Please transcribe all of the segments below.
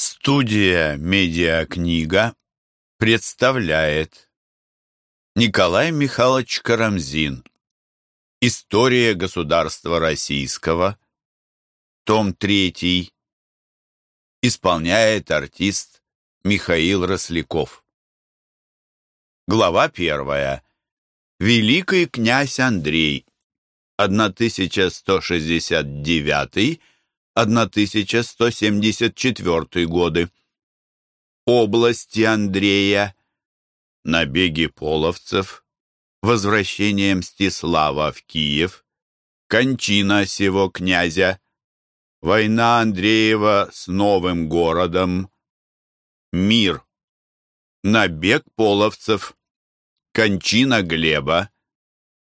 Студия «Медиакнига» представляет Николай Михайлович Карамзин. История государства российского Том 3 Исполняет артист Михаил Росляков. Глава 1 Великий князь Андрей. 1169 1174 годы. Области Андрея, набеги половцев, возвращение Мстислава в Киев, кончина сего князя, война Андреева с новым городом, мир, набег половцев, кончина Глеба,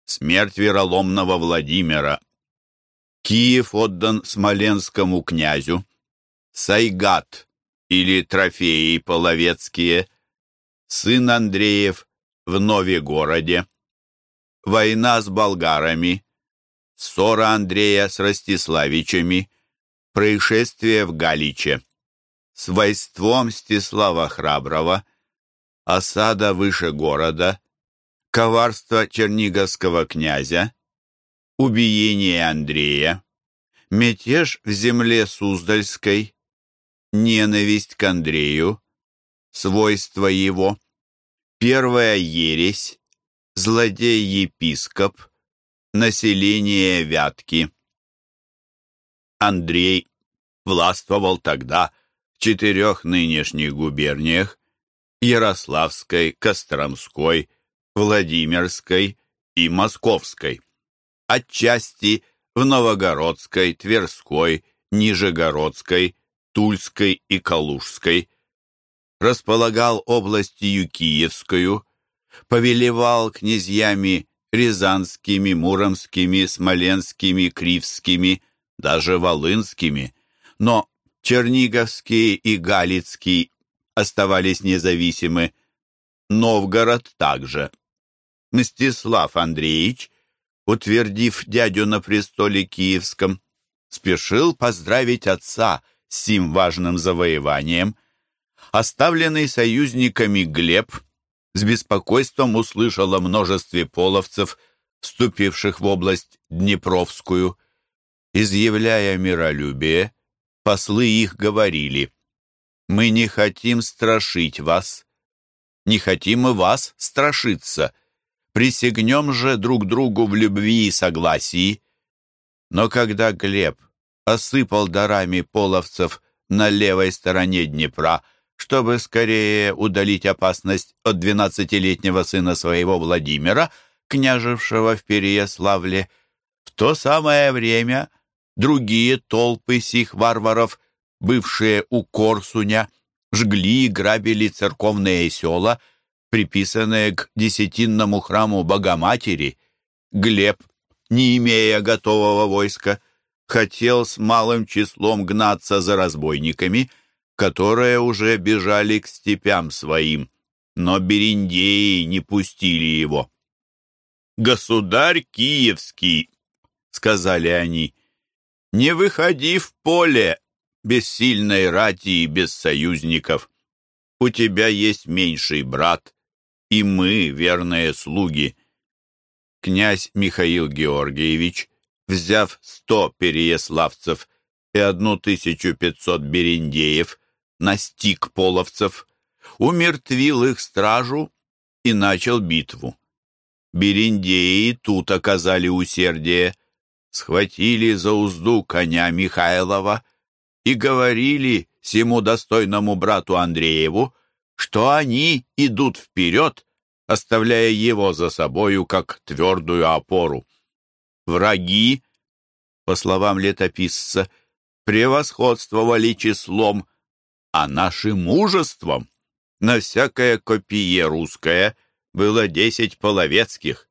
смерть вероломного Владимира, Киев отдан смоленскому князю. Сайгат или трофеи половецкие. Сын Андреев в Новегороде. Война с болгарами. Ссора Андрея с Ростиславичами. Происшествие в Галиче. Свойством Стислава Храброго. Осада выше города. Коварство черниговского князя убиение Андрея, мятеж в земле Суздальской, ненависть к Андрею, свойства его, первая ересь, злодей-епископ, население Вятки. Андрей властвовал тогда в четырех нынешних губерниях Ярославской, Костромской, Владимирской и Московской отчасти в Новогородской, Тверской, Нижегородской, Тульской и Калужской, располагал областью Киевскую, повелевал князьями рязанскими, муромскими, смоленскими, кривскими, даже волынскими, но Черниговские и Галицкий оставались независимы, Новгород также. Мстислав Андреевич утвердив дядю на престоле киевском, спешил поздравить отца с сим важным завоеванием. Оставленный союзниками Глеб с беспокойством услышал о множестве половцев, вступивших в область Днепровскую. Изъявляя миролюбие, послы их говорили, «Мы не хотим страшить вас, не хотим и вас страшиться» Присягнем же друг другу в любви и согласии. Но когда Глеб осыпал дарами половцев на левой стороне Днепра, чтобы скорее удалить опасность от двенадцатилетнего сына своего Владимира, княжевшего в Переяславле, в то самое время другие толпы сих варваров, бывшие у Корсуня, жгли и грабили церковные села — приписанное к десятинному храму Богоматери, Глеб, не имея готового войска, хотел с малым числом гнаться за разбойниками, которые уже бежали к степям своим, но бериндеи не пустили его. «Государь Киевский», — сказали они, — «не выходи в поле без сильной рати и без союзников. У тебя есть меньший брат, и мы, верные слуги. Князь Михаил Георгиевич, взяв сто переяславцев и одну тысячу пятьсот берендеев, настиг половцев, умертвил их стражу и начал битву. Берендеи тут оказали усердие, схватили за узду коня Михайлова и говорили всему достойному брату Андрееву, что они идут вперед, оставляя его за собою как твердую опору. Враги, по словам летописца, превосходствовали числом, а нашим мужеством. На всякое копие русское было десять половецких.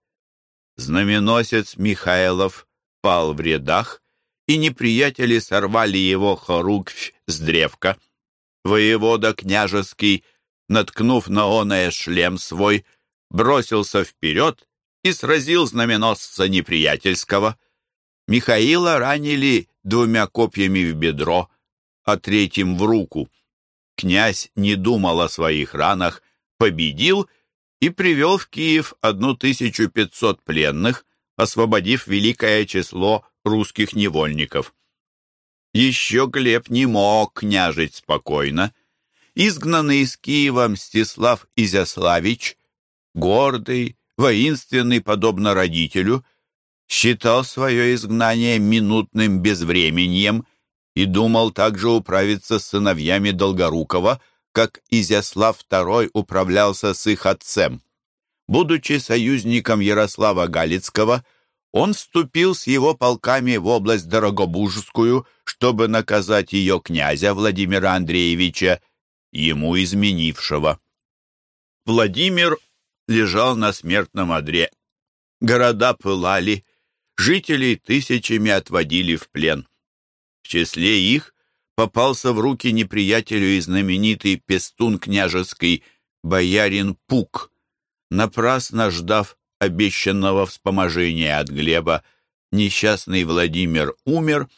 Знаменосец Михайлов пал в рядах, и неприятели сорвали его хоруквь с древка. Воевода княжеский наткнув на оное шлем свой, бросился вперед и сразил знаменосца неприятельского. Михаила ранили двумя копьями в бедро, а третьим в руку. князь не думал о своих ранах, победил и привел в Киев 1500 пленных, освободив великое число русских невольников. Еще Глеб не мог княжить спокойно. Изгнанный из Киева Мстислав Изяславич, гордый, воинственный, подобно родителю, считал свое изгнание минутным безвременьем и думал также управиться с сыновьями Долгорукова, как Изяслав II управлялся с их отцем. Будучи союзником Ярослава Галицкого, он вступил с его полками в область Дорогобужскую, чтобы наказать ее князя Владимира Андреевича, ему изменившего. Владимир лежал на смертном одре. Города пылали, жителей тысячами отводили в плен. В числе их попался в руки неприятелю и знаменитый пестун княжеский боярин Пук. Напрасно ждав обещанного вспоможения от Глеба, несчастный Владимир умер,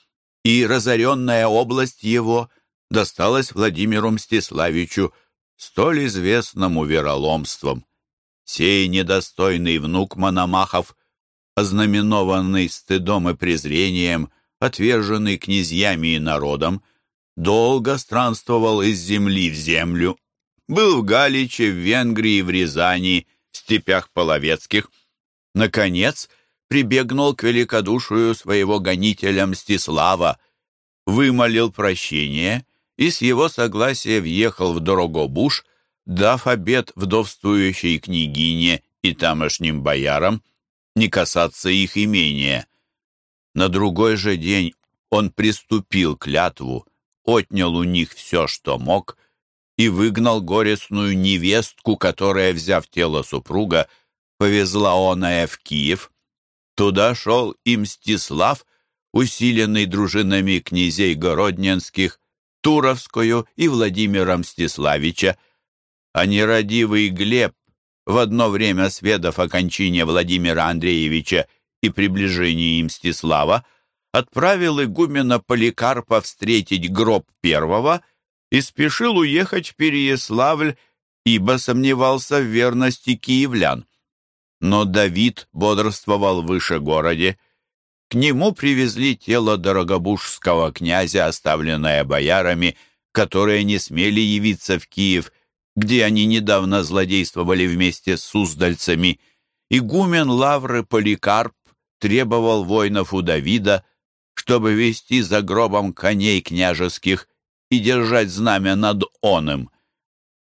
и разоренная область его досталась Владимиру Мстиславичу, столь известному вероломством. Сей недостойный внук Мономахов, ознаменованный стыдом и презрением, отверженный князьями и народом, долго странствовал из земли в землю, был в Галиче, в Венгрии, в Рязани, в степях половецких. Наконец, прибегнул к великодушию своего гонителя Мстислава, вымолил прощение и с его согласия въехал в Дорогобуж, дав обет вдовствующей княгине и тамошним боярам не касаться их имения. На другой же день он приступил клятву, отнял у них все, что мог, и выгнал горестную невестку, которая, взяв тело супруга, повезла оная в Киев. Туда шел и Мстислав, усиленный дружинами князей Городненских, Туровскую и Владимира Мстиславича, а нерадивый Глеб, в одно время сведав о кончине Владимира Андреевича и приближении Мстислава, отправил игумена Поликарпа встретить гроб первого и спешил уехать в Переяславль, ибо сомневался в верности киевлян. Но Давид бодрствовал выше городе. К нему привезли тело дорогобужского князя, оставленное боярами, которые не смели явиться в Киев, где они недавно злодействовали вместе с суздальцами. Игумен Лавры Поликарп требовал воинов у Давида, чтобы вести за гробом коней княжеских и держать знамя над оным.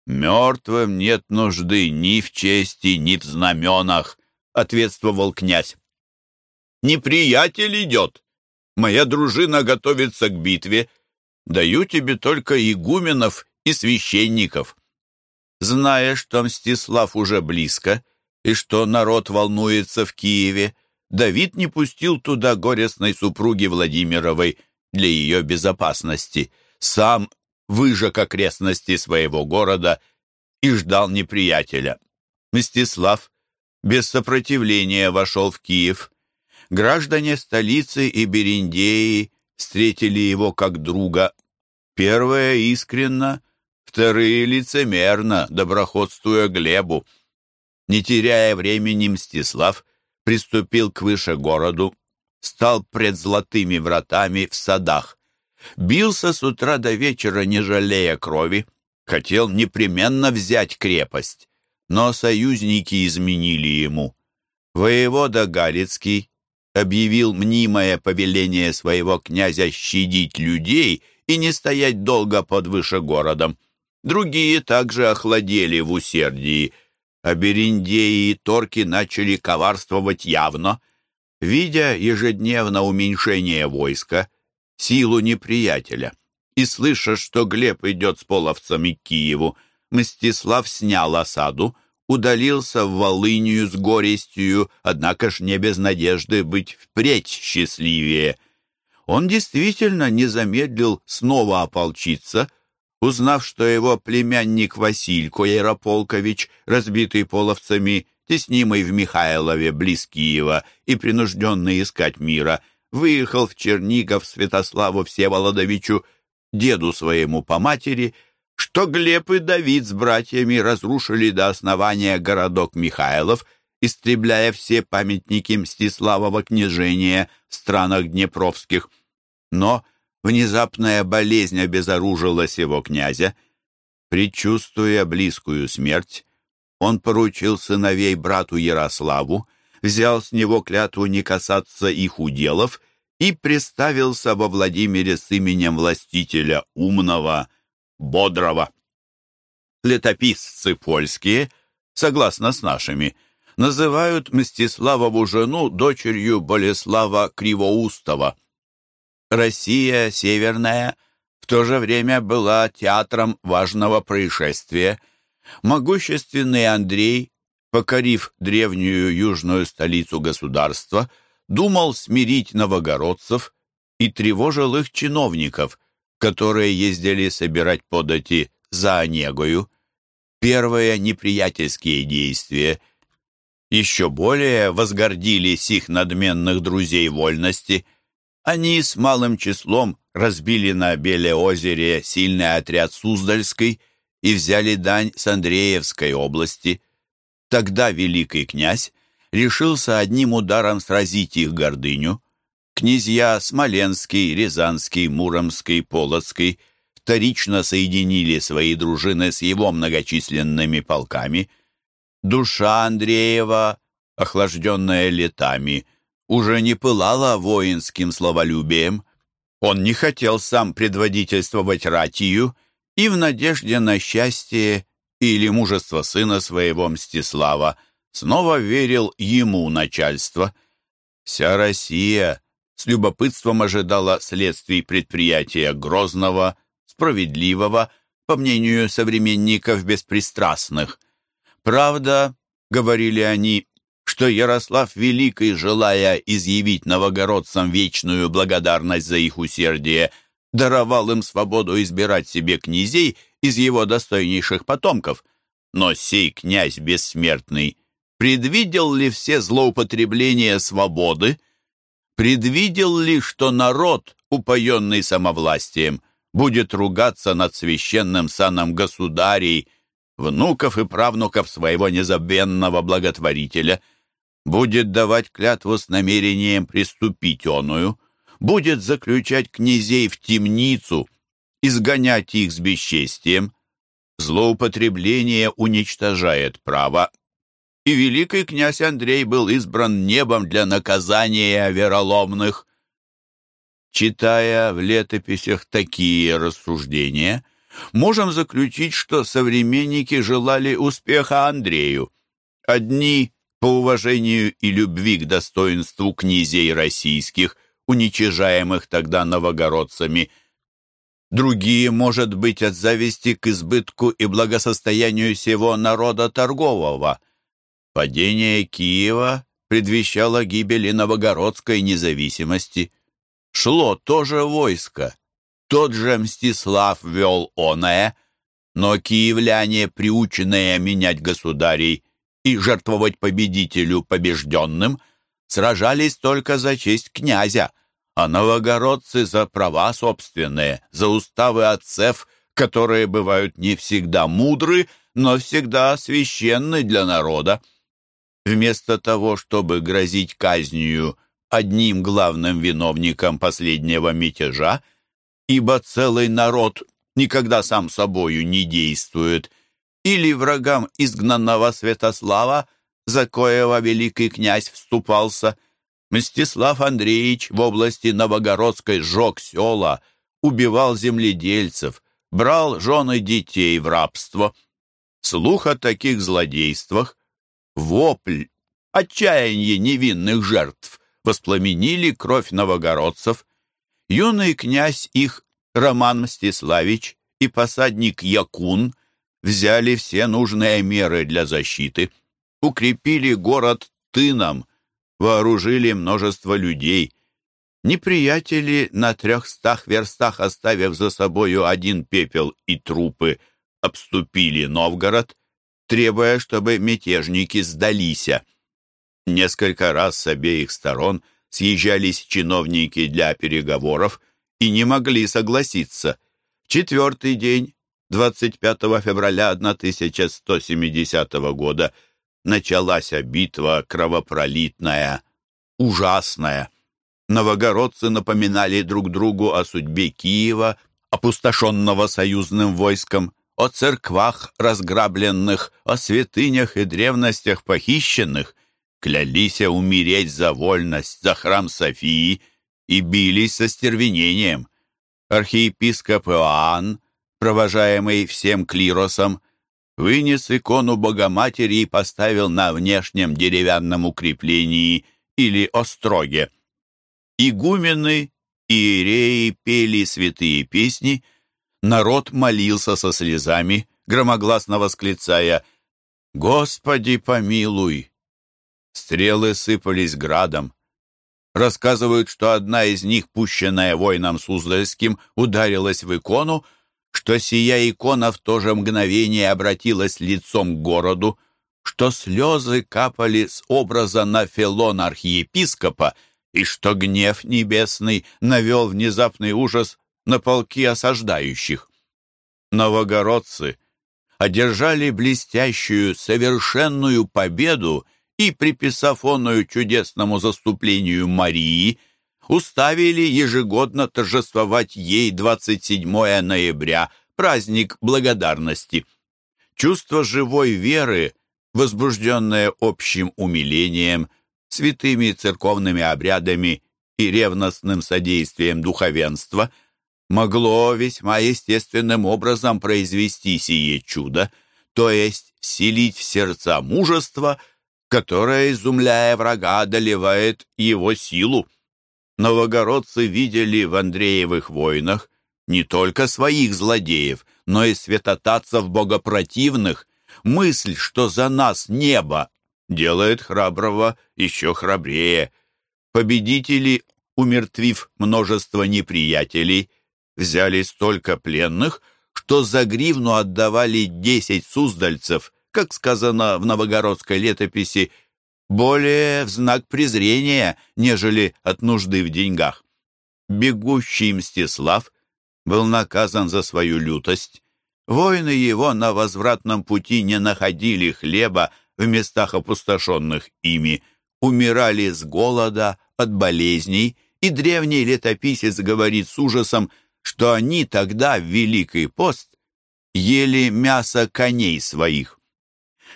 «Мертвым нет нужды ни в чести, ни в знаменах», — ответствовал князь. «Неприятель идет. Моя дружина готовится к битве. Даю тебе только игуменов и священников». Зная, что Мстислав уже близко и что народ волнуется в Киеве, Давид не пустил туда горестной супруги Владимировой для ее безопасности. Сам выжег окрестности своего города и ждал неприятеля. Мстислав без сопротивления вошел в Киев. Граждане столицы и Бериндеи встретили его как друга. Первое искренно, вторые лицемерно, доброходствуя Глебу. Не теряя времени, Мстислав приступил к выше городу, стал пред золотыми вратами в садах. Бился с утра до вечера, не жалея крови. Хотел непременно взять крепость, но союзники изменили ему. Воевода Галицкий объявил мнимое повеление своего князя щадить людей и не стоять долго под выше городом. Другие также охладели в усердии, а Бериндеи и Торки начали коварствовать явно. Видя ежедневно уменьшение войска, силу неприятеля, и слыша, что Глеб идет с половцами к Киеву, Мстислав снял осаду, удалился в Волынию с горестью, однако ж не без надежды быть впредь счастливее. Он действительно не замедлил снова ополчиться — Узнав, что его племянник Василько Ярополкович, разбитый половцами, теснимый в Михайлове близ Киева и принужденный искать мира, выехал в Чернигов Святославу Всеволодовичу, деду своему по матери, что Глеб и Давид с братьями разрушили до основания городок Михайлов, истребляя все памятники Мстиславова княжения в странах Днепровских. Но внезапная болезнь обезоружила сего князя. Предчувствуя близкую смерть, он поручил сыновей брату Ярославу, взял с него клятву не касаться их уделов и представился во Владимире с именем властителя умного, бодрого. Летописцы польские, согласно с нашими, называют Мстиславову жену дочерью Болеслава Кривоустова. Россия Северная в то же время была театром важного происшествия. Могущественный Андрей, покорив древнюю южную столицу государства, думал смирить новогородцев и тревожил их чиновников, которые ездили собирать подати за Онегою. Первые неприятельские действия еще более возгордили сих надменных друзей вольности. Они с малым числом разбили на Белеозере сильный отряд Суздальской и взяли дань с Андреевской области. Тогда великий князь решился одним ударом сразить их гордыню, Князья Смоленский, Рязанский, Муромский, Полоцкий вторично соединили свои дружины с его многочисленными полками. Душа Андреева, охлажденная летами, уже не пылала воинским словолюбием. Он не хотел сам предводительствовать ратию и в надежде на счастье или мужество сына своего Мстислава снова верил ему начальство. Вся Россия с любопытством ожидала следствий предприятия Грозного, справедливого, по мнению современников беспристрастных. Правда, говорили они, что Ярослав Великий, желая изъявить новогородцам вечную благодарность за их усердие, даровал им свободу избирать себе князей из его достойнейших потомков. Но сей князь бессмертный предвидел ли все злоупотребления свободы, предвидел ли, что народ, упоенный самовластием, будет ругаться над священным саном государей, внуков и правнуков своего незабвенного благотворителя, будет давать клятву с намерением приступить оную, будет заключать князей в темницу, изгонять их с бесчестием. Злоупотребление уничтожает право и великий князь Андрей был избран небом для наказания вероломных. Читая в летописях такие рассуждения, можем заключить, что современники желали успеха Андрею. Одни по уважению и любви к достоинству князей российских, уничижаемых тогда новогородцами, другие, может быть, от зависти к избытку и благосостоянию всего народа торгового – Падение Киева предвещало гибель и новогородской независимости. Шло тоже войско. Тот же Мстислав вел оное, но киевляне, приученные менять государей и жертвовать победителю побежденным, сражались только за честь князя, а новогородцы за права собственные, за уставы отцев, которые бывают не всегда мудры, но всегда священны для народа. Вместо того, чтобы грозить казнью одним главным виновником последнего мятежа, ибо целый народ никогда сам собою не действует, или врагам изгнанного Святослава, за коего великий князь вступался, Мстислав Андреевич в области Новогородской сжег села, убивал земледельцев, брал жены детей в рабство. Слух о таких злодействах вопль, отчаяние невинных жертв воспламенили кровь новогородцев. Юный князь их, Роман Мстиславич, и посадник Якун взяли все нужные меры для защиты, укрепили город тыном, вооружили множество людей. Неприятели на трехстах верстах, оставив за собою один пепел и трупы, обступили Новгород требуя, чтобы мятежники сдались. Несколько раз с обеих сторон съезжались чиновники для переговоров и не могли согласиться. Четвертый день 25 февраля 1170 года началась битва кровопролитная, ужасная. Новогородцы напоминали друг другу о судьбе Киева, опустошенного союзным войском, о церквах разграбленных, о святынях и древностях похищенных, клялись умереть за вольность, за храм Софии и бились со стервенением. Архиепископ Иоанн, провожаемый всем клиросом, вынес икону Богоматери и поставил на внешнем деревянном укреплении или остроге. Игумены и иереи пели святые песни, народ молился со слезами, громогласно восклицая «Господи, помилуй!» Стрелы сыпались градом. Рассказывают, что одна из них, пущенная воином Суздальским, ударилась в икону, что сия икона в то же мгновение обратилась лицом к городу, что слезы капали с образа на фелон архиепископа, и что гнев небесный навел внезапный ужас на полки осаждающих. Новогородцы одержали блестящую, совершенную победу и, приписав онную чудесному заступлению Марии, уставили ежегодно торжествовать ей 27 ноября, праздник благодарности. Чувство живой веры, возбужденное общим умилением, святыми церковными обрядами и ревностным содействием духовенства, могло весьма естественным образом произвести сие чудо, то есть вселить в сердца мужество, которое, изумляя врага, одолевает его силу новогородцы видели в Андреевых войнах не только своих злодеев, но и святотатцев богопротивных. Мысль, что за нас небо, делает храброго еще храбрее. Победители, умертвив множество неприятелей, взяли столько пленных, что за гривну отдавали десять суздальцев, как сказано в новогородской летописи, более в знак презрения, нежели от нужды в деньгах. Бегущий Мстислав был наказан за свою лютость. Воины его на возвратном пути не находили хлеба в местах, опустошенных ими, умирали с голода, от болезней, и древний летописец говорит с ужасом, что они тогда в Великий пост ели мясо коней своих.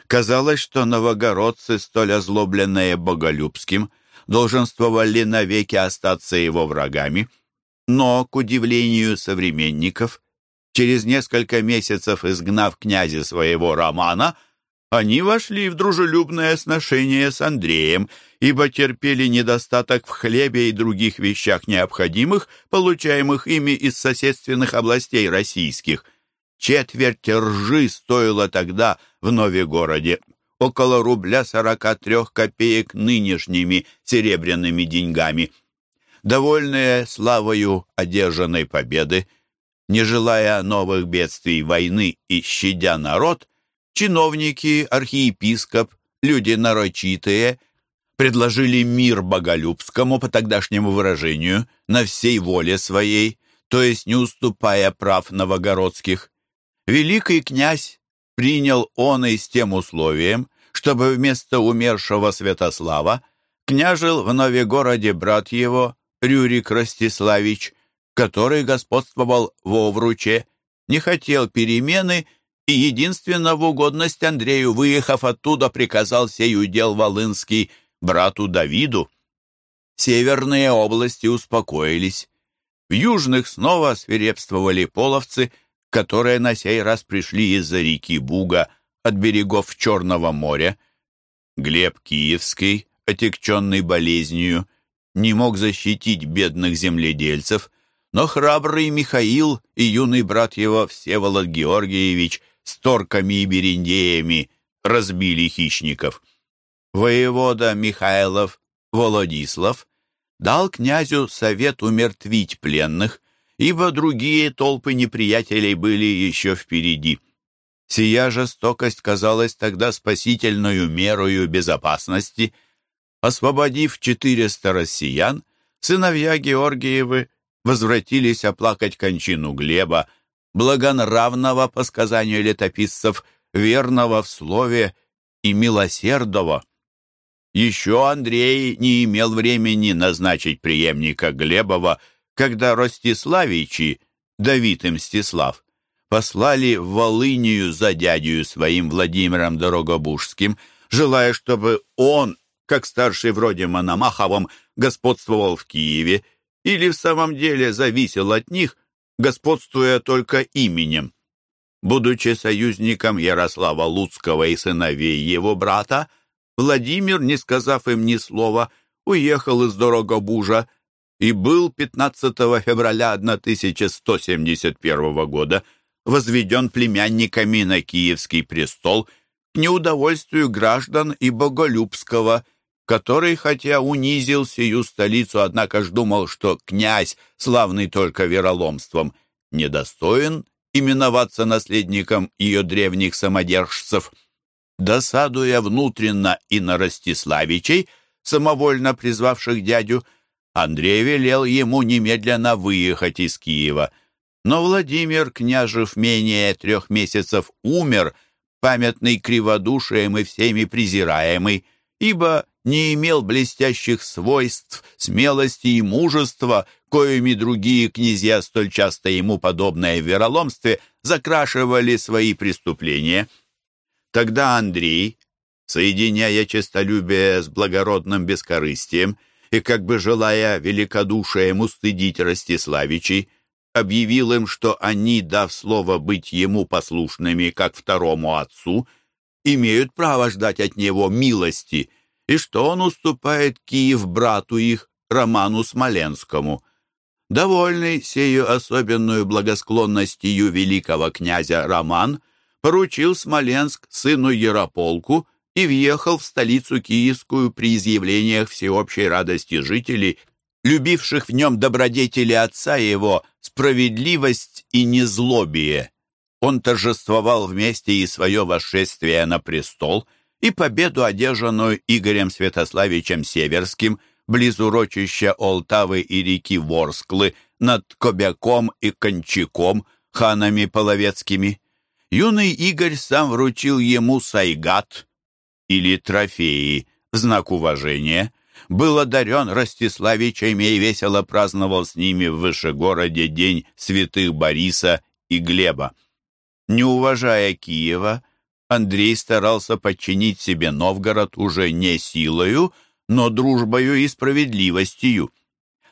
Казалось, что новогородцы, столь озлобленные Боголюбским, долженствовали навеки остаться его врагами, но, к удивлению современников, через несколько месяцев изгнав князя своего Романа, они вошли в дружелюбное сношение с Андреем, ибо терпели недостаток в хлебе и других вещах необходимых, получаемых ими из соседственных областей российских – Четверть ржи стоила тогда в Новегороде около рубля сорока трех копеек нынешними серебряными деньгами. Довольные славою одержанной победы, не желая новых бедствий войны и щадя народ, чиновники, архиепископ, люди нарочитые, предложили мир Боголюбскому по тогдашнему выражению на всей воле своей, то есть не уступая прав новогородских. Великий князь принял он и с тем условием, чтобы вместо умершего Святослава княжил в Новегороде брат его, Рюрик Ростиславич, который господствовал в Овруче, не хотел перемены и единственно в угодность Андрею, выехав оттуда, приказал сей удел Волынский брату Давиду. Северные области успокоились. В южных снова свирепствовали половцы – которые на сей раз пришли из-за реки Буга от берегов Черного моря. Глеб Киевский, отягченный болезнью, не мог защитить бедных земледельцев, но храбрый Михаил и юный брат его Всеволод Георгиевич с торками и бериндеями разбили хищников. Воевода Михайлов Володислав дал князю совет умертвить пленных, ибо другие толпы неприятелей были еще впереди. Сия жестокость казалась тогда спасительную мерою безопасности. Освободив четыреста россиян, сыновья Георгиевы возвратились оплакать кончину Глеба, благонравного, по сказанию летописцев, верного в слове и милосердного. Еще Андрей не имел времени назначить преемника Глебова, когда Ростиславичи, Давид и Мстислав, послали в Волынию за дядю своим Владимиром Дорогобужским, желая, чтобы он, как старший вроде Мономаховым, господствовал в Киеве или в самом деле зависел от них, господствуя только именем. Будучи союзником Ярослава Луцкого и сыновей его брата, Владимир, не сказав им ни слова, уехал из Дорогобужа и был 15 февраля 1171 года возведен племянниками на Киевский престол к неудовольствию граждан и Боголюбского, который, хотя унизил сию столицу, однако ж думал, что князь, славный только вероломством, недостоин именоваться наследником ее древних самодержцев. Досадуя внутренно и на Ростиславичей, самовольно призвавших дядю, Андрей велел ему немедленно выехать из Киева. Но Владимир, княжев менее трех месяцев, умер, памятный криводушием и всеми презираемый, ибо не имел блестящих свойств, смелости и мужества, коими другие князья, столь часто ему подобное вероломстве, закрашивали свои преступления. Тогда Андрей, соединяя честолюбие с благородным бескорыстием и как бы желая великодушием устыдить Ростиславичей, объявил им, что они, дав слово быть ему послушными, как второму отцу, имеют право ждать от него милости, и что он уступает Киев брату их, Роману Смоленскому. Довольный сею особенную благосклонностью великого князя Роман поручил Смоленск сыну Ярополку и въехал в столицу киевскую при изъявлениях всеобщей радости жителей, любивших в нем добродетели отца его, справедливость и незлобие. Он торжествовал вместе и свое восшествие на престол, и победу, одержанную Игорем Святославичем Северским, близ урочища Олтавы и реки Ворсклы, над Кобяком и Кончаком, ханами половецкими. Юный Игорь сам вручил ему сайгат, или трофеи, знак уважения, был одарен Ростиславичами и весело праздновал с ними в Вышегороде день святых Бориса и Глеба. Не уважая Киева, Андрей старался подчинить себе Новгород уже не силою, но дружбою и справедливостью.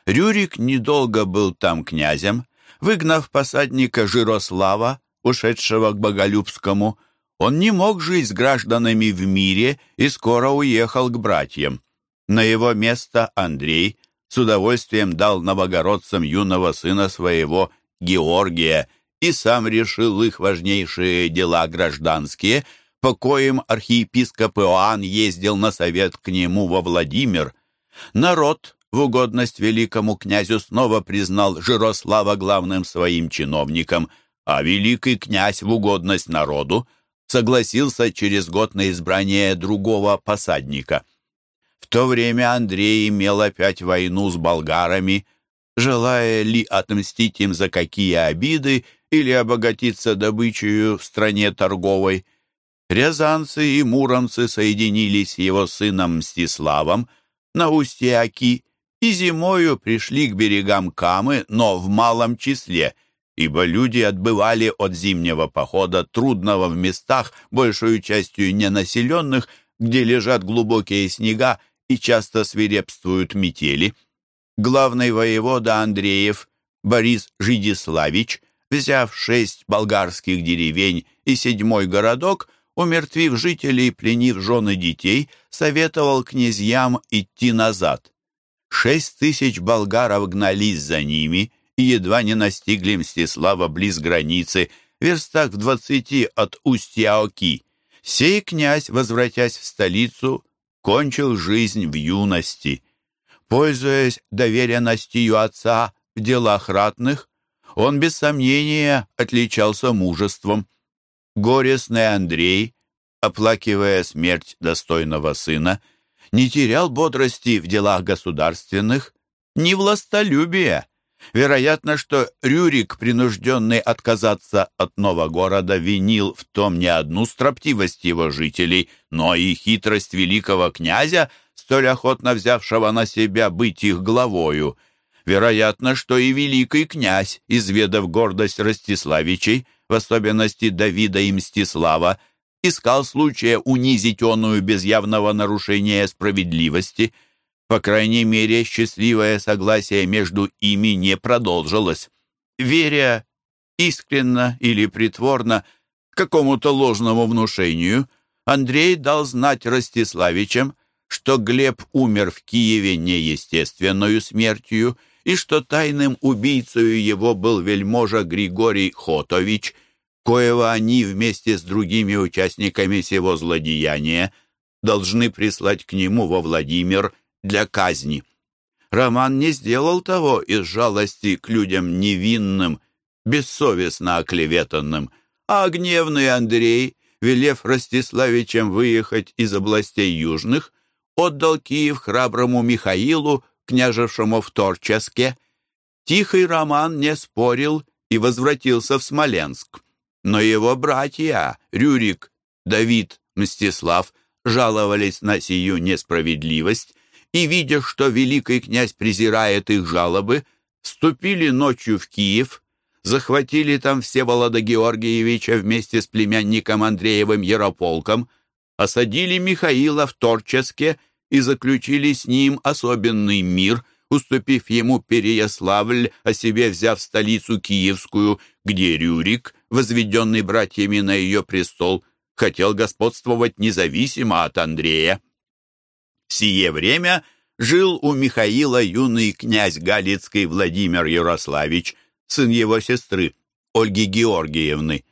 Рюрик недолго был там князем, выгнав посадника Жирослава, ушедшего к Боголюбскому, он не мог жить с гражданами в мире и скоро уехал к братьям. На его место Андрей с удовольствием дал новогородцам юного сына своего Георгия и сам решил их важнейшие дела гражданские, по коим архиепископ Иоанн ездил на совет к нему во Владимир. Народ в угодность великому князю снова признал Жирослава главным своим чиновником, а великий князь в угодность народу согласился через год на избрание другого посадника – в то время Андрей имел опять войну с болгарами, желая ли отмстить им за какие обиды или обогатиться добычей в стране торговой. Рязанцы и муромцы соединились с его сыном Мстиславом на устье Оки и зимою пришли к берегам Камы, но в малом числе, ибо люди отбывали от зимнего похода, трудного в местах, большую частью ненаселенных, где лежат глубокие снега и часто свирепствуют метели. Главный воевода Андреев Борис Жидиславич, взяв шесть болгарских деревень и седьмой городок, умертвив жителей, пленив жены детей, советовал князьям идти назад. Шесть тысяч болгаров гнались за ними и едва не настигли Мстислава близ границы, верстах в двадцати от Устья-Оки. Сей князь, возвратясь в столицу, кончил жизнь в юности. Пользуясь доверенностью отца в делах ратных, он без сомнения отличался мужеством. Горестный Андрей, оплакивая смерть достойного сына, не терял бодрости в делах государственных, ни властолюбия. Вероятно, что Рюрик, принужденный отказаться от Новогорода, винил в том не одну строптивость его жителей, но и хитрость великого князя, столь охотно взявшего на себя быть их главою. Вероятно, что и великий князь, изведав гордость Ростиславичей, в особенности Давида и Мстислава, искал случая унизить оную без явного нарушения справедливости. По крайней мере, счастливое согласие между ими не продолжилось. Веря искренно или притворно какому-то ложному внушению, Андрей дал знать Ростиславичам, что Глеб умер в Киеве неестественную смертью и что тайным убийцей его был вельможа Григорий Хотович, коего они вместе с другими участниками сего злодеяния должны прислать к нему во Владимир для казни. Роман не сделал того из жалости к людям невинным, бессовестно оклеветанным, а гневный Андрей, велев Ростиславичем выехать из областей южных, отдал Киев храброму Михаилу, княжевшему в Торческе. Тихий Роман не спорил и возвратился в Смоленск. Но его братья Рюрик, Давид, Мстислав жаловались на сию несправедливость и, видя, что великий князь презирает их жалобы, вступили ночью в Киев, захватили там Всеволода Георгиевича вместе с племянником Андреевым Ярополком, осадили Михаила в Торческе и заключили с ним особенный мир, уступив ему Переяславль, о себе взяв столицу Киевскую, где Рюрик, возведенный братьями на ее престол, хотел господствовать независимо от Андрея. В сие время жил у Михаила юный князь Галицкий Владимир Ярославич, сын его сестры, Ольги Георгиевны.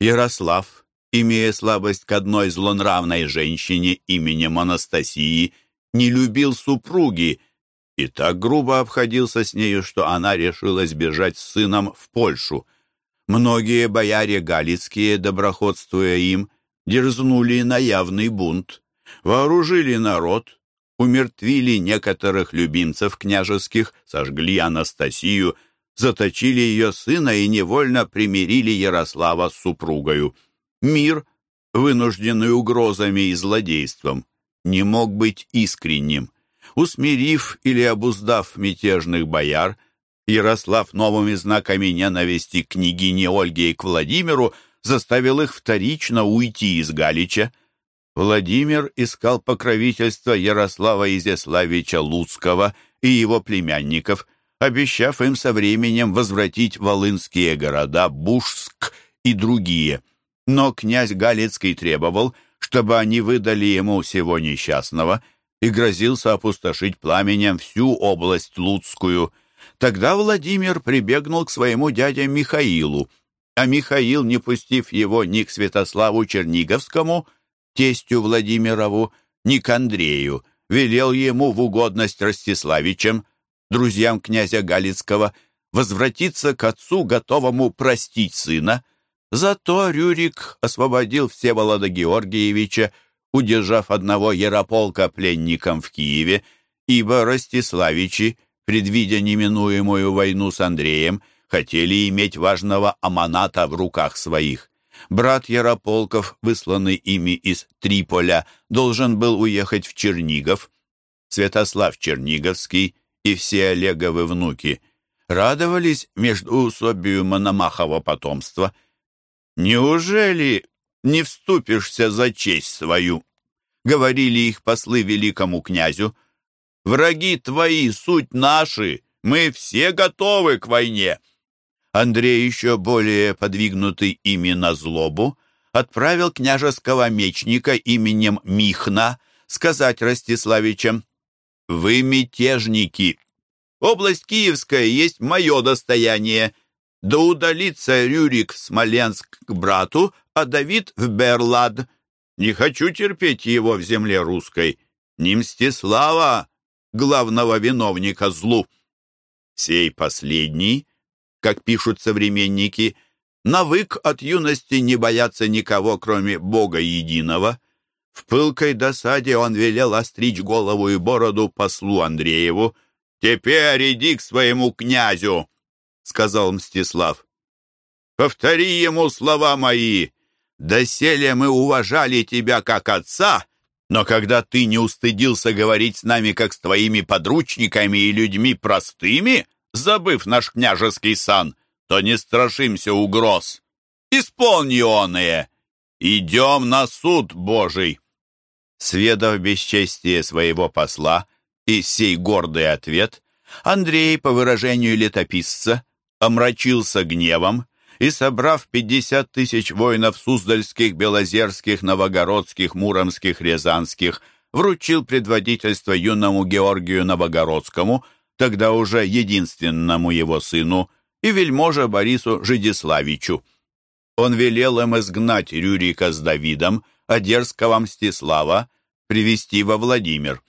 Ярослав, имея слабость к одной злонравной женщине именем Анастасии, не любил супруги и так грубо обходился с нею, что она решилась бежать с сыном в Польшу. Многие бояре галицкие, доброходствуя им, дерзнули на явный бунт, вооружили народ, умертвили некоторых любимцев княжеских, сожгли Анастасию, заточили ее сына и невольно примирили Ярослава с супругою. Мир, вынужденный угрозами и злодейством, не мог быть искренним. Усмирив или обуздав мятежных бояр, Ярослав новыми знаками ненависти к княгине Ольге и к Владимиру заставил их вторично уйти из Галича. Владимир искал покровительства Ярослава Изяславича Луцкого и его племянников, обещав им со временем возвратить волынские города Бушск и другие – но князь Галицкий требовал, чтобы они выдали ему всего несчастного и грозился опустошить пламенем всю область Луцкую. Тогда Владимир прибегнул к своему дяде Михаилу, а Михаил, не пустив его ни к Святославу Черниговскому, тестю Владимирову, ни к Андрею, велел ему в угодность Ростиславичем, друзьям князя Галицкого, возвратиться к отцу, готовому простить сына, Зато Рюрик освободил Всеволода Георгиевича, удержав одного Ярополка пленником в Киеве, ибо Ростиславичи, предвидя неминуемую войну с Андреем, хотели иметь важного аманата в руках своих. Брат Ярополков, высланный ими из Триполя, должен был уехать в Чернигов. Святослав Черниговский и все Олеговы внуки радовались между усобию Мономахова потомства – «Неужели не вступишься за честь свою?» — говорили их послы великому князю. «Враги твои, суть наши, мы все готовы к войне». Андрей, еще более подвигнутый ими на злобу, отправил княжеского мечника именем Михна сказать Ростиславичам, «Вы мятежники! Область Киевская есть мое достояние, да удалится Рюрик в Смоленск к брату, а Давид в Берлад. Не хочу терпеть его в земле русской. Не Мстислава, главного виновника злу. Сей последний, как пишут современники, навык от юности не бояться никого, кроме Бога единого. В пылкой досаде он велел остричь голову и бороду послу Андрееву, «Теперь иди к своему князю», — сказал Мстислав. «Повтори ему слова мои. Доселе мы уважали тебя как отца, но когда ты не устыдился говорить с нами, как с твоими подручниками и людьми простыми, забыв наш княжеский сан, то не страшимся угроз. Исполни оные. Идем на суд Божий». Сведав бесчестие своего посла и сей гордый ответ, Андрей, по выражению летописца, омрачился гневом и, собрав пятьдесят тысяч воинов суздальских, белозерских, новогородских, муромских, рязанских, вручил предводительство юному Георгию Новогородскому, тогда уже единственному его сыну, и вельможа Борису Жидиславичу. Он велел им изгнать Рюрика с Давидом, а дерзкого Мстислава привести во Владимир.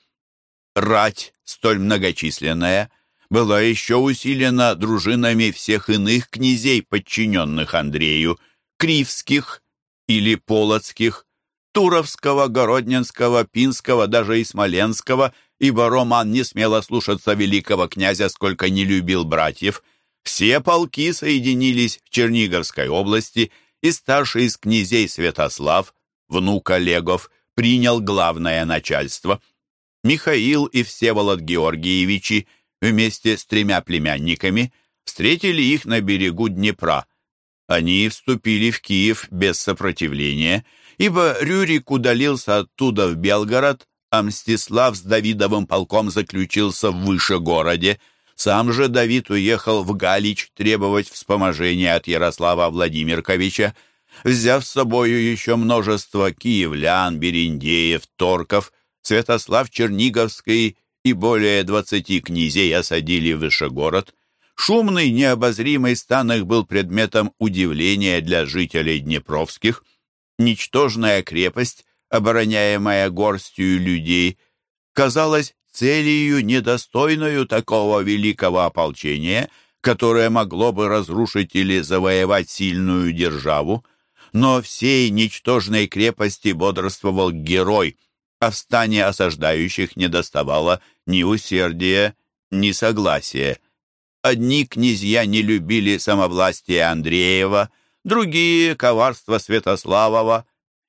Рать, столь многочисленная, была еще усилена дружинами всех иных князей, подчиненных Андрею, Кривских или Полоцких, Туровского, Городненского, Пинского, даже и Смоленского, ибо Роман не смело слушаться великого князя, сколько не любил братьев. Все полки соединились в Черниговской области, и старший из князей Святослав, внук Олегов, принял главное начальство. Михаил и Всеволод Георгиевичи вместе с тремя племянниками встретили их на берегу Днепра. Они вступили в Киев без сопротивления, ибо Рюрик удалился оттуда в Белгород, а Мстислав с Давидовым полком заключился в Вышегороде. Сам же Давид уехал в Галич требовать вспоможения от Ярослава Владимирковича, взяв с собою еще множество киевлян, бериндеев, торков, Святослав Черниговский и более двадцати князей осадили Вышегород. Шумный, необозримый стан их был предметом удивления для жителей Днепровских. Ничтожная крепость, обороняемая горстью людей, казалась целью недостойную такого великого ополчения, которое могло бы разрушить или завоевать сильную державу. Но всей ничтожной крепости бодрствовал герой, а в стане осаждающих не доставало ни усердия, ни согласия. Одни князья не любили самовластие Андреева, другие — коварство Святославова,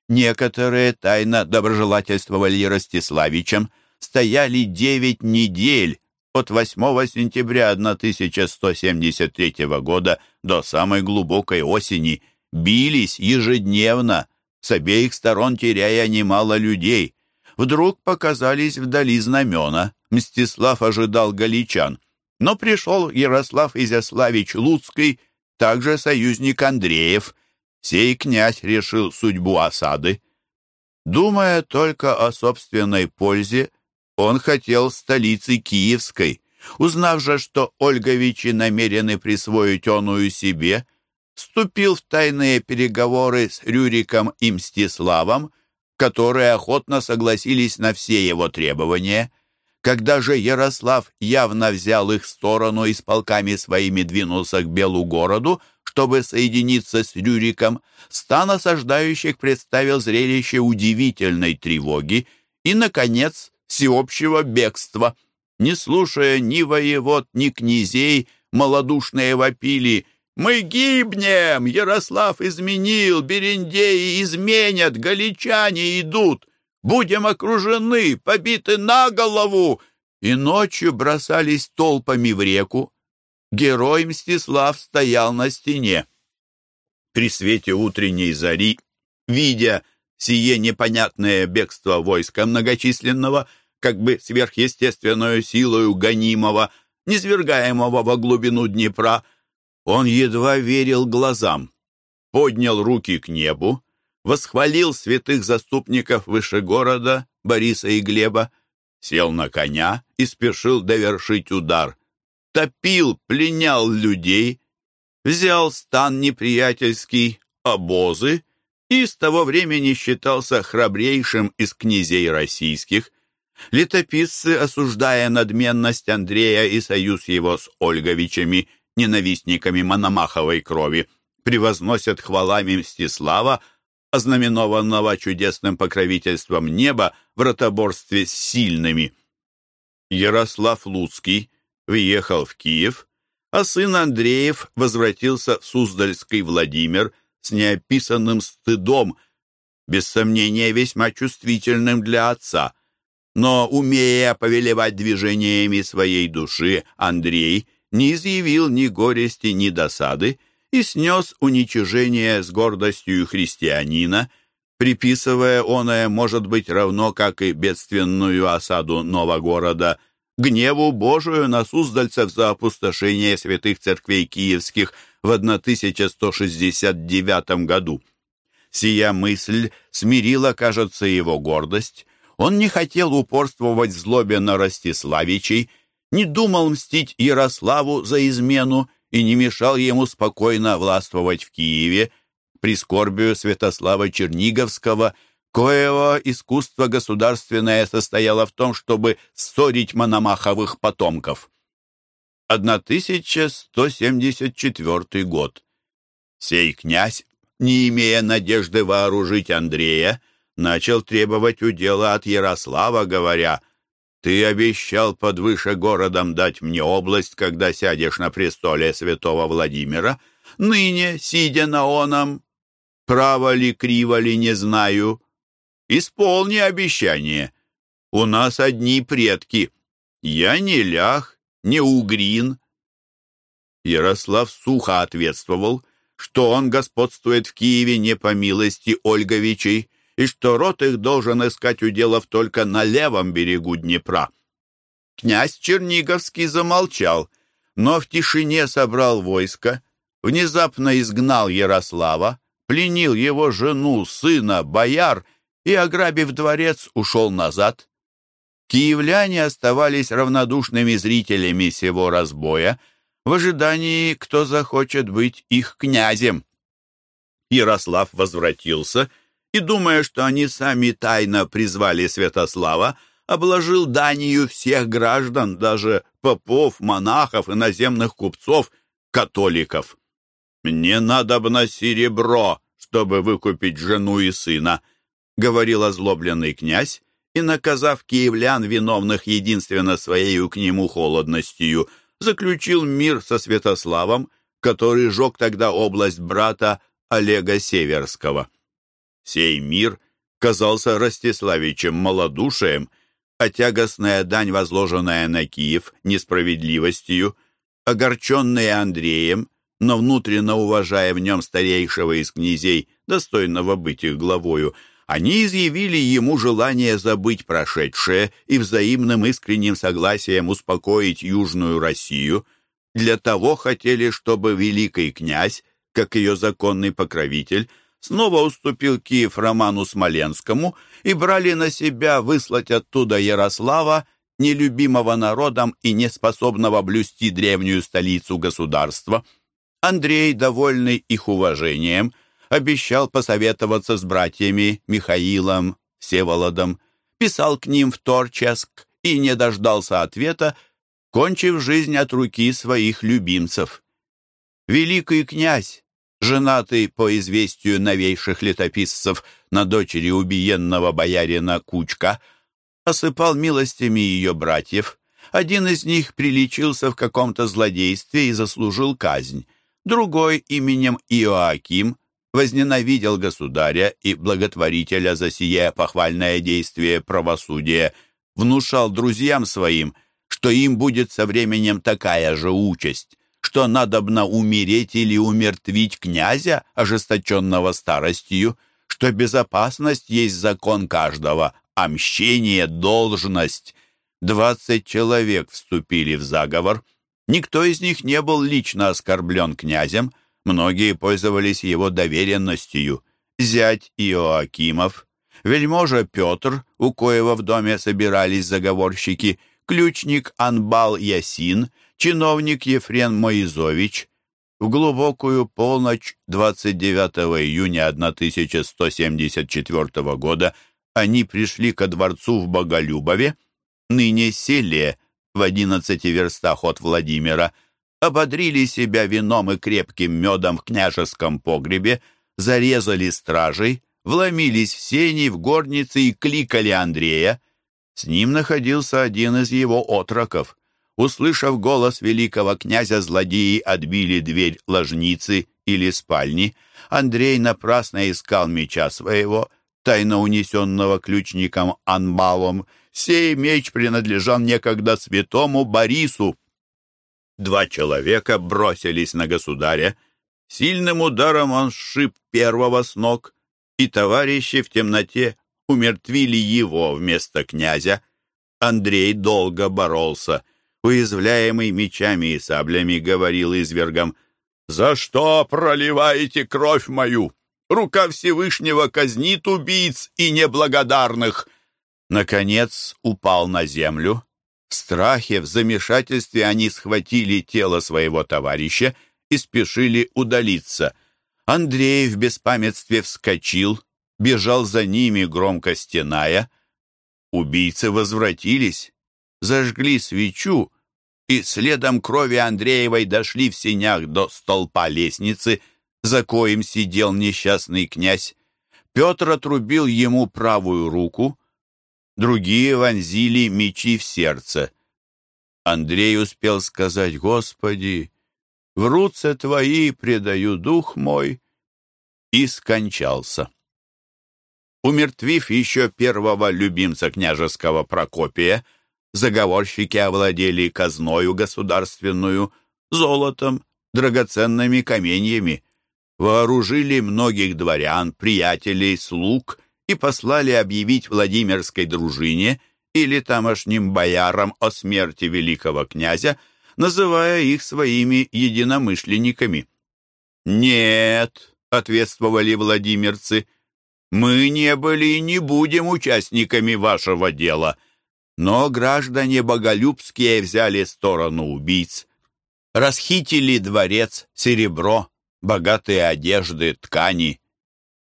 некоторые тайно доброжелательствовали Ростиславичем, стояли девять недель от 8 сентября 1173 года до самой глубокой осени, бились ежедневно, с обеих сторон теряя немало людей. Вдруг показались вдали знамена. Мстислав ожидал галичан. Но пришел Ярослав Изяславич Луцкий, также союзник Андреев. Сей князь решил судьбу осады. Думая только о собственной пользе, он хотел столицы Киевской. Узнав же, что Ольговичи намерены присвоить оную себе, вступил в тайные переговоры с Рюриком и Мстиславом, которые охотно согласились на все его требования. Когда же Ярослав явно взял их сторону и с полками своими двинулся к Белу городу, чтобы соединиться с Рюриком, стан осаждающих представил зрелище удивительной тревоги и, наконец, всеобщего бегства. Не слушая ни воевод, ни князей, малодушные вопили — мы гибнем! Ярослав изменил, Берендеи изменят, галичане идут. Будем окружены, побиты на голову!» И ночью бросались толпами в реку. Герой Мстислав стоял на стене. При свете утренней зари, видя сие непонятное бегство войска многочисленного, как бы сверхъестественную силою гонимого, низвергаемого во глубину Днепра, он едва верил глазам, поднял руки к небу, восхвалил святых заступников выше города Бориса и Глеба, сел на коня и спешил довершить удар. Топил, пленял людей, взял стан неприятельский, обозы и с того времени считался храбрейшим из князей российских. Летописцы, осуждая надменность Андрея и союз его с Ольговичами, ненавистниками Мономаховой крови, превозносят хвалами Мстислава, ознаменованного чудесным покровительством неба в ротоборстве с сильными. Ярослав Луцкий въехал в Киев, а сын Андреев возвратился в Суздальский Владимир с неописанным стыдом, без сомнения весьма чувствительным для отца. Но, умея повелевать движениями своей души, Андрей не изъявил ни горести, ни досады и снес уничижение с гордостью христианина, приписывая оное, может быть, равно как и бедственную осаду Новогорода, гневу Божию на суздальцев за опустошение святых церквей киевских в 1169 году. Сия мысль смирила, кажется, его гордость. Он не хотел упорствовать в злобе на Ростиславичей, не думал мстить Ярославу за измену и не мешал ему спокойно властвовать в Киеве, прискорбию Святослава Черниговского, коего искусство государственное состояло в том, чтобы ссорить Мономаховых потомков. 1174 год. Сей князь, не имея надежды вооружить Андрея, начал требовать удела от Ярослава, говоря, «Ты обещал под выше городом дать мне область, когда сядешь на престоле святого Владимира. Ныне, сидя на оном, право ли, криво ли, не знаю. Исполни обещание. У нас одни предки. Я не лях, не угрин». Ярослав сухо ответствовал, что он господствует в Киеве не по милости Ольговичей, и что род их должен искать уделов только на левом берегу Днепра. Князь Черниговский замолчал, но в тишине собрал войско, внезапно изгнал Ярослава, пленил его жену, сына, бояр и, ограбив дворец, ушел назад. Киевляне оставались равнодушными зрителями сего разбоя, в ожидании, кто захочет быть их князем. Ярослав возвратился и, думая, что они сами тайно призвали Святослава, обложил Данию всех граждан, даже попов, монахов, иноземных купцов, католиков. «Мне надо бы на серебро, чтобы выкупить жену и сына», — говорил озлобленный князь, и, наказав киевлян, виновных единственно своей к нему холодностью, заключил мир со Святославом, который жег тогда область брата Олега Северского. Сей мир казался Ростиславичем малодушием, а тягостная дань, возложенная на Киев несправедливостью, огорченные Андреем, но внутренно уважая в нем старейшего из князей, достойного быть их главою, они изъявили ему желание забыть прошедшее и взаимным искренним согласием успокоить Южную Россию. Для того хотели, чтобы великий князь, как ее законный покровитель, снова уступил Киев Роману Смоленскому и брали на себя выслать оттуда Ярослава, нелюбимого народом и неспособного блюсти древнюю столицу государства. Андрей, довольный их уважением, обещал посоветоваться с братьями Михаилом, Всеволодом, писал к ним в Торческ и не дождался ответа, кончив жизнь от руки своих любимцев. Великий князь, женатый по известию новейших летописцев на дочери убиенного боярина Кучка, осыпал милостями ее братьев. Один из них приличился в каком-то злодействе и заслужил казнь. Другой именем Иоаким возненавидел государя и благотворителя за сие похвальное действие правосудия, внушал друзьям своим, что им будет со временем такая же участь что надобно умереть или умертвить князя, ожесточенного старостью, что безопасность есть закон каждого, а мщение — должность. Двадцать человек вступили в заговор. Никто из них не был лично оскорблен князем, многие пользовались его доверенностью. Зять Иоакимов, вельможа Петр, у коего в доме собирались заговорщики, ключник Анбал Ясин — чиновник Ефрен Моизович в глубокую полночь 29 июня 1174 года они пришли ко дворцу в Боголюбове, ныне селе, в 11 верстах от Владимира, ободрили себя вином и крепким медом в княжеском погребе, зарезали стражей, вломились в сени, в горницы и кликали Андрея. С ним находился один из его отроков. Услышав голос великого князя, злодеи отбили дверь ложницы или спальни. Андрей напрасно искал меча своего, тайно унесенного ключником Анбалом. Сей меч принадлежал некогда святому Борису. Два человека бросились на государя. Сильным ударом он сшиб первого с ног, и товарищи в темноте умертвили его вместо князя. Андрей долго боролся. Уязвляемый мечами и саблями говорил извергом, «За что проливаете кровь мою? Рука Всевышнего казнит убийц и неблагодарных!» Наконец упал на землю. В страхе, в замешательстве они схватили тело своего товарища и спешили удалиться. Андрей в беспамятстве вскочил, бежал за ними, громко стеная. Убийцы возвратились, зажгли свечу и следом крови Андреевой дошли в сенях до столпа лестницы, за коим сидел несчастный князь. Петр отрубил ему правую руку, другие вонзили мечи в сердце. Андрей успел сказать, «Господи, в руце Твои предаю дух мой», и скончался умертвив еще первого любимца княжеского Прокопия, заговорщики овладели казною государственную, золотом, драгоценными каменьями, вооружили многих дворян, приятелей, слуг и послали объявить Владимирской дружине или тамошним боярам о смерти великого князя, называя их своими единомышленниками. «Нет», — ответствовали владимирцы, — мы не были и не будем участниками вашего дела. Но граждане боголюбские взяли сторону убийц. Расхитили дворец, серебро, богатые одежды, ткани.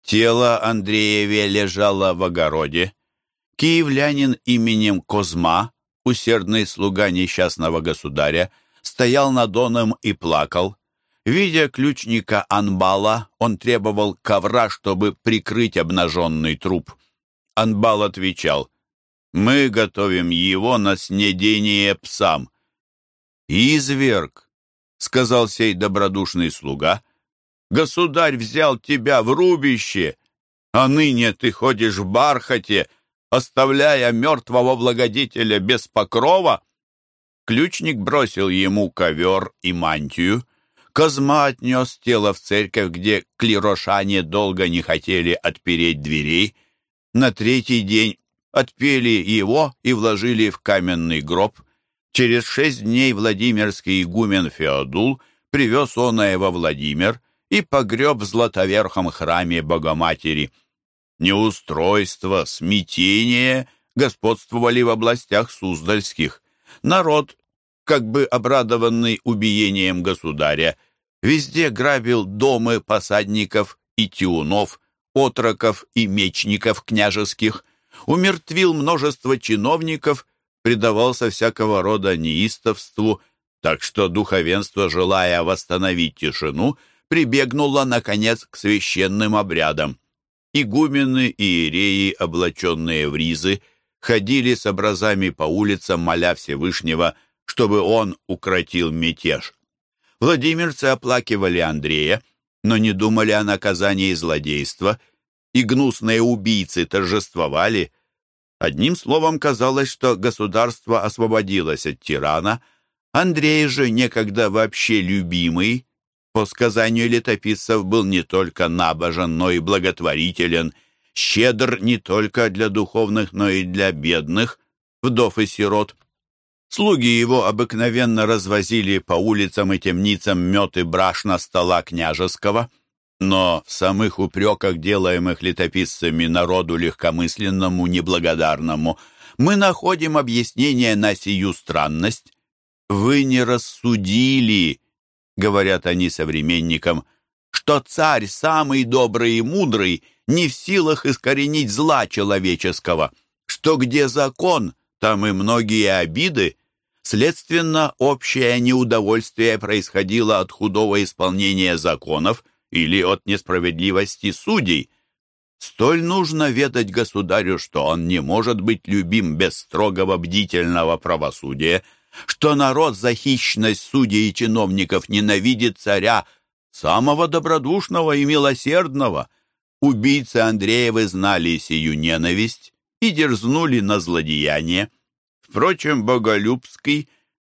Тело Андрееве лежало в огороде. Киевлянин именем Козма, усердный слуга несчастного государя, стоял над доном и плакал. Видя ключника Анбала, он требовал ковра, чтобы прикрыть обнаженный труп. Анбал отвечал, «Мы готовим его на снедение псам». «Изверг», — сказал сей добродушный слуга, «государь взял тебя в рубище, а ныне ты ходишь в бархате, оставляя мертвого благодетеля без покрова». Ключник бросил ему ковер и мантию, Козма отнес тело в церковь, где клирошане долго не хотели отпереть дверей. На третий день отпели его и вложили в каменный гроб. Через шесть дней Владимирский игумен Феодул привез оное во Владимир и погреб в златоверхом храме Богоматери. Неустройство, смятение господствовали в областях Суздальских. Народ как бы обрадованный убиением государя, везде грабил домы посадников и тиунов, отроков и мечников княжеских, умертвил множество чиновников, предавался всякого рода неистовству, так что духовенство, желая восстановить тишину, прибегнуло, наконец, к священным обрядам. Игумены и иереи, облаченные в ризы, ходили с образами по улицам, моля Всевышнего чтобы он укротил мятеж. Владимирцы оплакивали Андрея, но не думали о наказании злодейства, и гнусные убийцы торжествовали. Одним словом, казалось, что государство освободилось от тирана. Андрей же, некогда вообще любимый, по сказанию летописцев, был не только набожен, но и благотворителен, щедр не только для духовных, но и для бедных, вдов и сирот. Слуги его обыкновенно развозили по улицам и темницам мед и брашна стола княжеского, но в самых упреках, делаемых летописцами народу легкомысленному, неблагодарному, мы находим объяснение на сию странность. «Вы не рассудили», — говорят они современникам, «что царь, самый добрый и мудрый, не в силах искоренить зла человеческого, что где закон, там и многие обиды, Следственно, общее неудовольствие происходило от худого исполнения законов или от несправедливости судей. Столь нужно ведать государю, что он не может быть любим без строгого бдительного правосудия, что народ за хищность судей и чиновников ненавидит царя, самого добродушного и милосердного. Убийцы Андреевы знали сию ненависть и дерзнули на злодеяние. Впрочем, Боголюбский,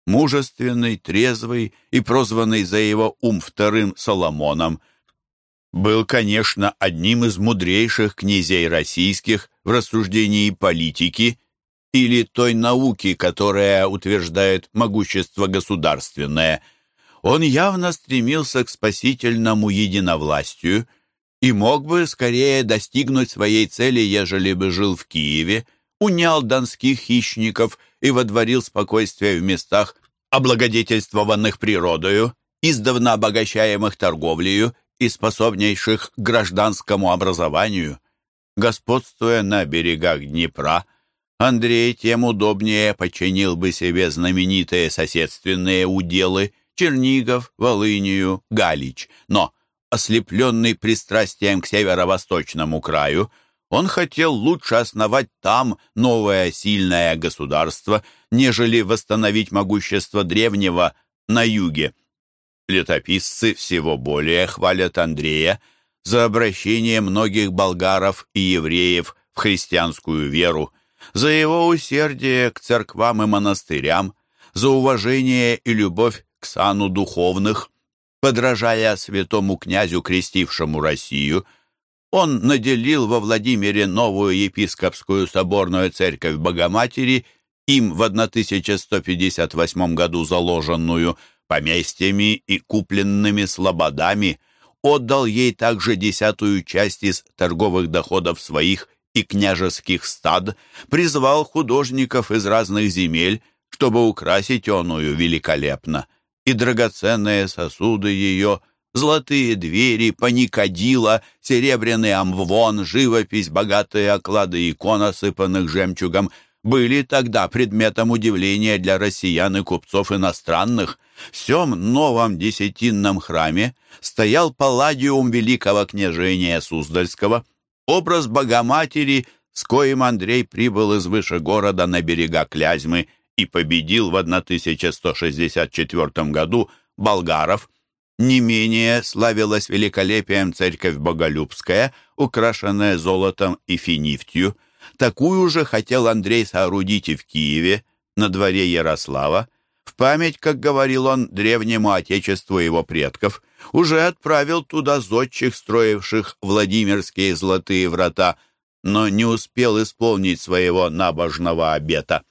мужественный, трезвый и прозванный за его ум вторым Соломоном, был, конечно, одним из мудрейших князей российских в рассуждении политики или той науки, которая утверждает могущество государственное. Он явно стремился к спасительному единовластию и мог бы скорее достигнуть своей цели, ежели бы жил в Киеве, унял донских хищников и водворил спокойствие в местах, облагодетельствованных природою, издавна обогащаемых торговлею и способнейших к гражданскому образованию. Господствуя на берегах Днепра, Андрей тем удобнее подчинил бы себе знаменитые соседственные уделы Чернигов, Волынию, Галич. Но, ослепленный пристрастием к северо-восточному краю, он хотел лучше основать там новое сильное государство, нежели восстановить могущество древнего на юге. Летописцы всего более хвалят Андрея за обращение многих болгаров и евреев в христианскую веру, за его усердие к церквам и монастырям, за уважение и любовь к сану духовных. Подражая святому князю, крестившему Россию, он наделил во Владимире новую епископскую соборную церковь Богоматери, им в 1158 году заложенную, поместьями и купленными слободами, отдал ей также десятую часть из торговых доходов своих и княжеских стад, призвал художников из разных земель, чтобы украсить оную великолепно, и драгоценные сосуды ее, золотые двери, паникадила, серебряный амвон, живопись, богатые оклады икон, осыпанных жемчугом — были тогда предметом удивления для россиян и купцов иностранных. В всем новом десятинном храме стоял палладиум великого княжения Суздальского, образ Богоматери, с коим Андрей прибыл из выше города на берега Клязьмы и победил в 1164 году болгаров. Не менее славилась великолепием церковь Боголюбская, украшенная золотом и финифтью. Такую же хотел Андрей соорудить и в Киеве, на дворе Ярослава, в память, как говорил он, древнему отечеству его предков, уже отправил туда зодчих, строивших Владимирские золотые врата, но не успел исполнить своего набожного обета.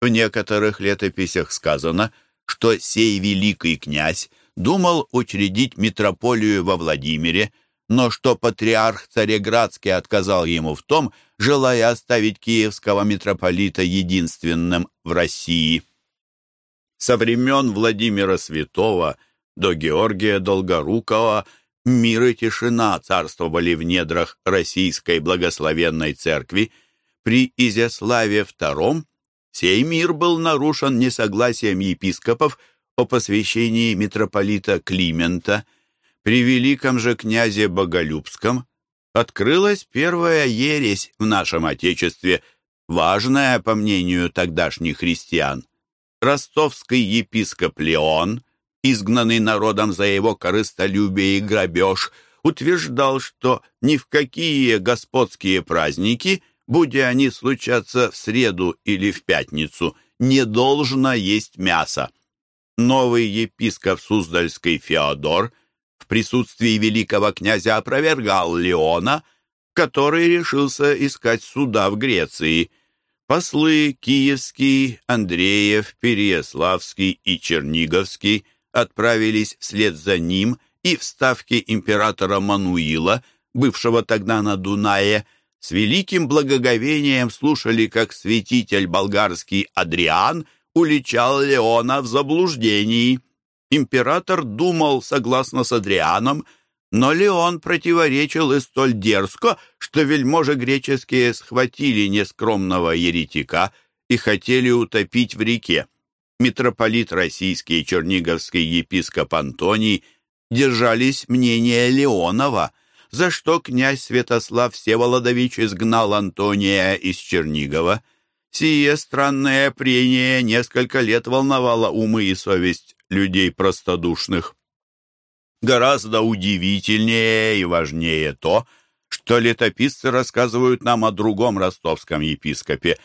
В некоторых летописях сказано, что сей великий князь думал учредить митрополию во Владимире, но что патриарх Цареградский отказал ему в том, желая оставить киевского митрополита единственным в России. Со времен Владимира Святого до Георгия Долгорукова мир и тишина царствовали в недрах Российской Благословенной Церкви. При Изяславе II сей мир был нарушен несогласием епископов о посвящении митрополита Климента. При великом же князе Боголюбском открылась первая ересь в нашем Отечестве, важная, по мнению тогдашних христиан. Ростовский епископ Леон, изгнанный народом за его корыстолюбие и грабеж, утверждал, что ни в какие господские праздники, будь они случаться в среду или в пятницу, не должно есть мясо. Новый епископ Суздальский Феодор – в присутствии великого князя опровергал Леона, который решился искать суда в Греции. Послы Киевский, Андреев, Переяславский и Черниговский отправились вслед за ним и в ставке императора Мануила, бывшего тогда на Дунае, с великим благоговением слушали, как святитель болгарский Адриан уличал Леона в заблуждении. Император думал согласно с Адрианом, но Леон противоречил и столь дерзко, что вельможи греческие схватили нескромного еретика и хотели утопить в реке. Митрополит российский черниговский епископ Антоний держались мнения Леонова, за что князь Святослав Всеволодович изгнал Антония из Чернигова. Сие странное прение несколько лет волновало умы и совесть людей простодушных. Гораздо удивительнее и важнее то, что летописцы рассказывают нам о другом ростовском епископе.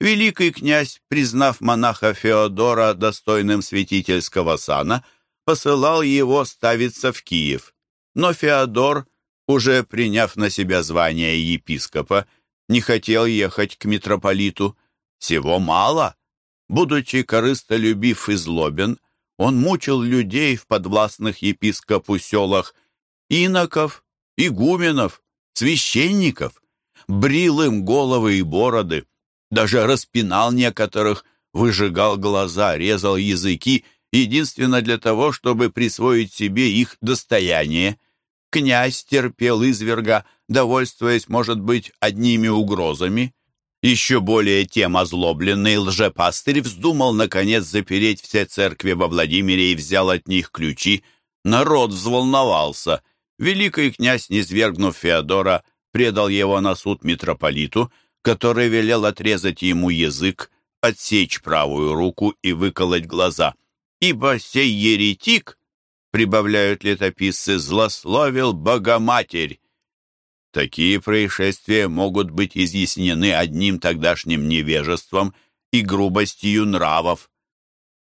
Великий князь, признав монаха Феодора достойным святительского сана, посылал его ставиться в Киев. Но Феодор, уже приняв на себя звание епископа, не хотел ехать к митрополиту. Всего мало. Будучи корыстолюбив и злобен, он мучил людей в подвластных епископу селах, иноков, игуменов, священников, брил им головы и бороды, даже распинал некоторых, выжигал глаза, резал языки, единственно для того, чтобы присвоить себе их достояние. Князь терпел изверга, довольствуясь, может быть, одними угрозами. Еще более тем озлобленный лжепастырь вздумал, наконец, запереть все церкви во Владимире и взял от них ключи. Народ взволновался. Великий князь, низвергнув Феодора, предал его на суд митрополиту, который велел отрезать ему язык, отсечь правую руку и выколоть глаза. «Ибо сей еретик, — прибавляют летописцы, — злословил Богоматерь, Такие происшествия могут быть изъяснены одним тогдашним невежеством и грубостью нравов.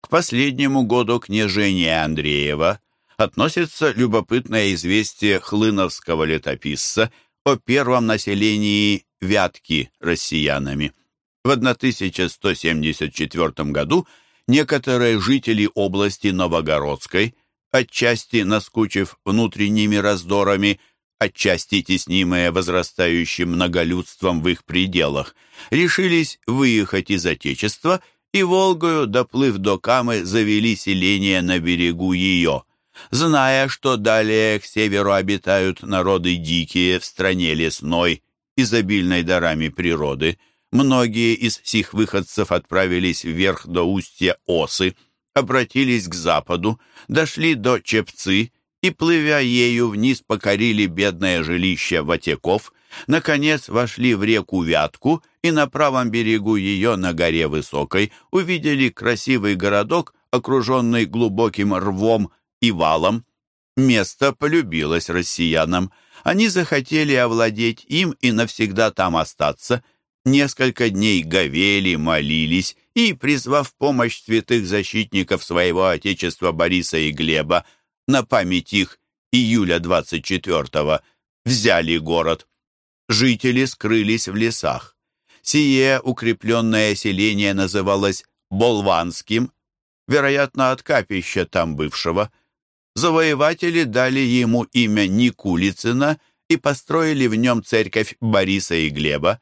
К последнему году княжения Андреева относится любопытное известие хлыновского летописца о первом населении Вятки россиянами. В 1174 году некоторые жители области Новогородской, отчасти наскучив внутренними раздорами, отчасти теснимые возрастающим многолюдством в их пределах, решились выехать из Отечества и Волгою, доплыв до Камы, завели селение на берегу ее. Зная, что далее к северу обитают народы дикие в стране лесной, изобильной дарами природы, многие из сих выходцев отправились вверх до устья Осы, обратились к западу, дошли до Чепцы и, плывя ею вниз, покорили бедное жилище ватеков, наконец вошли в реку Вятку и на правом берегу ее, на горе Высокой, увидели красивый городок, окруженный глубоким рвом и валом. Место полюбилось россиянам. Они захотели овладеть им и навсегда там остаться. Несколько дней говели, молились и, призвав помощь святых защитников своего отечества Бориса и Глеба, на память их июля 24-го взяли город. Жители скрылись в лесах. Сие укрепленное селение называлось Болванским, вероятно, от капища там бывшего. Завоеватели дали ему имя Никулицына и построили в нем церковь Бориса и Глеба.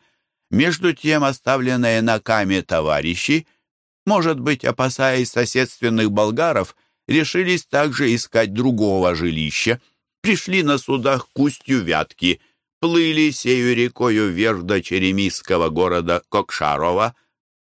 Между тем оставленные на каме товарищи, может быть, опасаясь соседственных болгаров, решились также искать другого жилища. Пришли на судах к устью Вятки, плыли сею рекою вверх до черемисского города Кокшарова,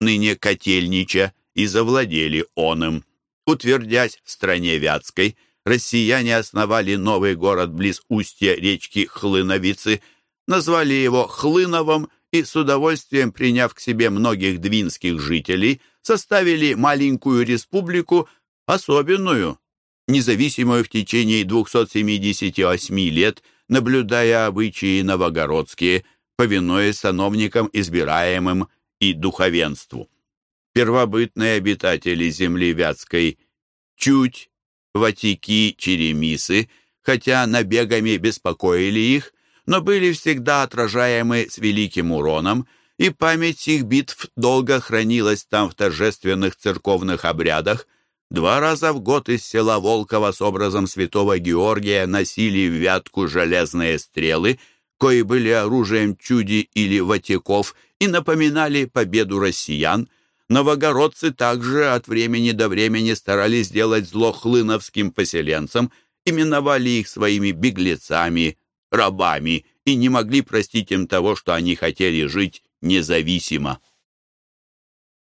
ныне Котельнича, и завладели он им. Утвердясь в стране Вятской, россияне основали новый город близ устья речки Хлыновицы, назвали его Хлыновым и с удовольствием, приняв к себе многих двинских жителей, составили маленькую республику, особенную, независимую в течение 278 лет, наблюдая обычаи новогородские, повинуясь сановникам, избираемым и духовенству. Первобытные обитатели земли Вятской чуть, ватики, черемисы, хотя набегами беспокоили их, но были всегда отражаемы с великим уроном, и память их битв долго хранилась там в торжественных церковных обрядах, Два раза в год из села Волково с образом святого Георгия носили в вятку железные стрелы, кои были оружием чуди или ватиков и напоминали победу россиян. Новогородцы также от времени до времени старались сделать зло хлыновским поселенцам, именовали их своими беглецами, рабами и не могли простить им того, что они хотели жить независимо.